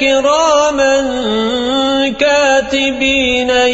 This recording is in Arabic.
كراما كاتبين